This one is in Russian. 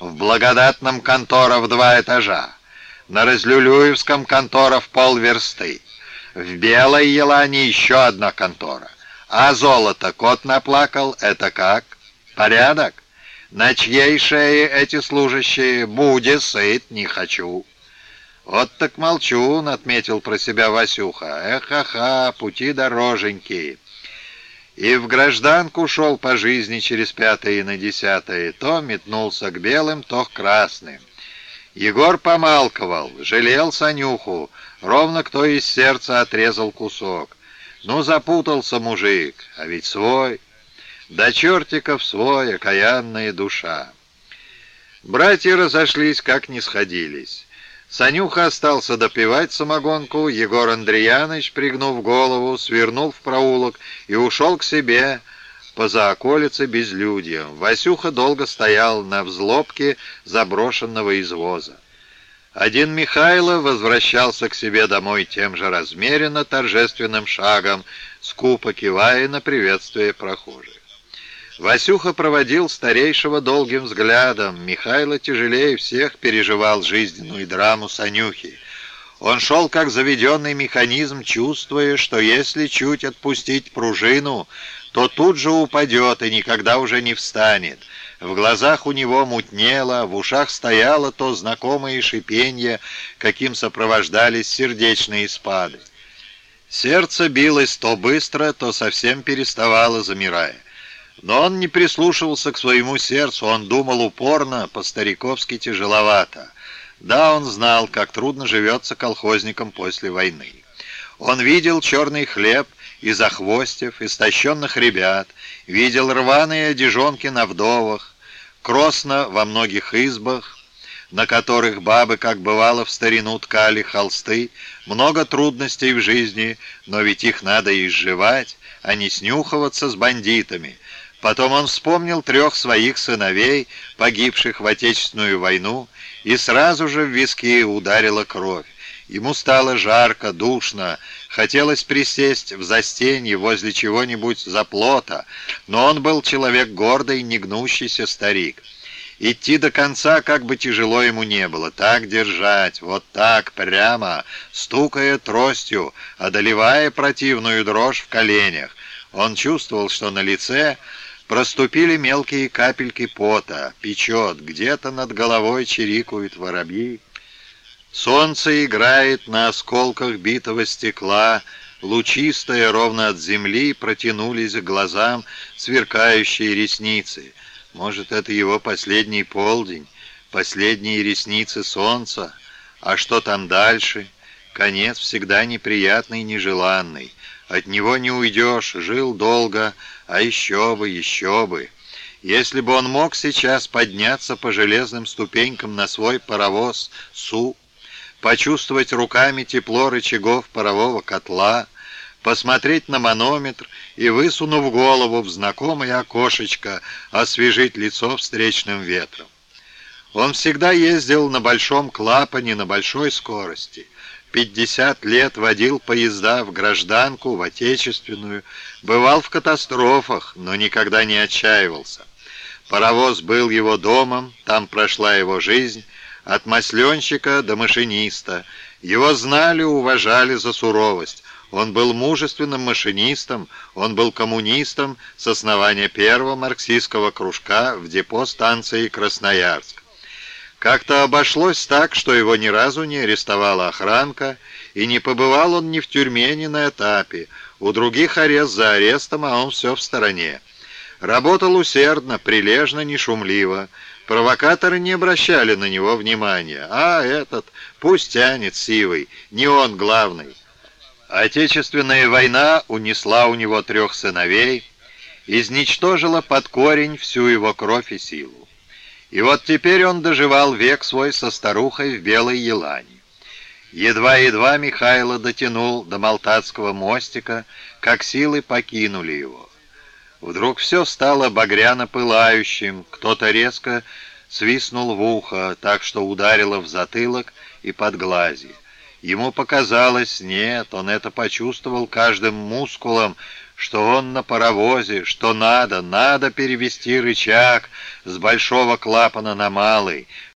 в Благодатном контора в два этажа, на Разлюлюевском контора в полверсты, в Белой Елане еще одна контора. А золото кот наплакал, это как? Порядок? На чьей шее эти служащие? Буде сыт, не хочу. Вот так молчун, отметил про себя Васюха. Эх-ха-ха, пути дороженькие. И в гражданку шел по жизни через пятое и на десятое. То метнулся к белым, то к красным. Егор помалковал, жалел Санюху, ровно кто из сердца отрезал кусок. Ну, запутался мужик, а ведь свой. До чертиков свой, окаянная душа. Братья разошлись, как не сходились. Санюха остался допивать самогонку, Егор Андреяныч, пригнув голову, свернул в проулок и ушел к себе поза околицы безлюдьем. Васюха долго стоял на взлобке заброшенного извоза. Один Михайло возвращался к себе домой тем же размеренно торжественным шагом, скупо кивая на приветствие прохожих. Васюха проводил старейшего долгим взглядом. Михайло тяжелее всех переживал жизненную драму Санюхи. Он шел как заведенный механизм, чувствуя, что если чуть отпустить пружину, то тут же упадет и никогда уже не встанет. В глазах у него мутнело, в ушах стояло то знакомое шипенье, каким сопровождались сердечные спады. Сердце билось то быстро, то совсем переставало, замирая. Но он не прислушивался к своему сердцу, он думал упорно, по-стариковски тяжеловато. Да, он знал, как трудно живется колхозникам после войны. Он видел черный хлеб, и захвостев, истощенных ребят, видел рваные одежонки на вдовах, кросно во многих избах, на которых бабы, как бывало в старину, ткали холсты, много трудностей в жизни, но ведь их надо изживать, а не снюхиваться с бандитами. Потом он вспомнил трех своих сыновей, погибших в Отечественную войну, и сразу же в виски ударила кровь. Ему стало жарко, душно, хотелось присесть в застенье возле чего-нибудь заплота, но он был человек гордый, негнущийся старик. Идти до конца как бы тяжело ему не было. Так держать, вот так, прямо, стукая тростью, одолевая противную дрожь в коленях. Он чувствовал, что на лице проступили мелкие капельки пота, печет, где-то над головой чирикают воробьи. Солнце играет на осколках битого стекла, лучистые ровно от земли протянулись к глазам сверкающие ресницы. Может, это его последний полдень, последние ресницы солнца? А что там дальше? Конец всегда неприятный нежеланный. От него не уйдешь, жил долго, а еще бы, еще бы. Если бы он мог сейчас подняться по железным ступенькам на свой паровоз Су, почувствовать руками тепло рычагов парового котла, посмотреть на манометр и, высунув голову в знакомое окошечко, освежить лицо встречным ветром. Он всегда ездил на большом клапане на большой скорости. 50 лет водил поезда в гражданку, в отечественную, бывал в катастрофах, но никогда не отчаивался. Паровоз был его домом, там прошла его жизнь, от масленщика до машиниста. Его знали, уважали за суровость. Он был мужественным машинистом, он был коммунистом с основания первого марксистского кружка в депо станции Красноярск. Как-то обошлось так, что его ни разу не арестовала охранка, и не побывал он ни в тюрьме, ни на этапе. У других арест за арестом, а он все в стороне. Работал усердно, прилежно, не шумливо. Провокаторы не обращали на него внимания. А этот, пусть тянет сивый, не он главный. Отечественная война унесла у него трех сыновей, изничтожила под корень всю его кровь и силу. И вот теперь он доживал век свой со старухой в белой елане. Едва-едва Михайло дотянул до Малтатского мостика, как силы покинули его. Вдруг все стало багряно-пылающим, кто-то резко свистнул в ухо, так что ударило в затылок и под глази. Ему показалось, нет, он это почувствовал каждым мускулом, что он на паровозе, что надо, надо перевести рычаг с большого клапана на малый,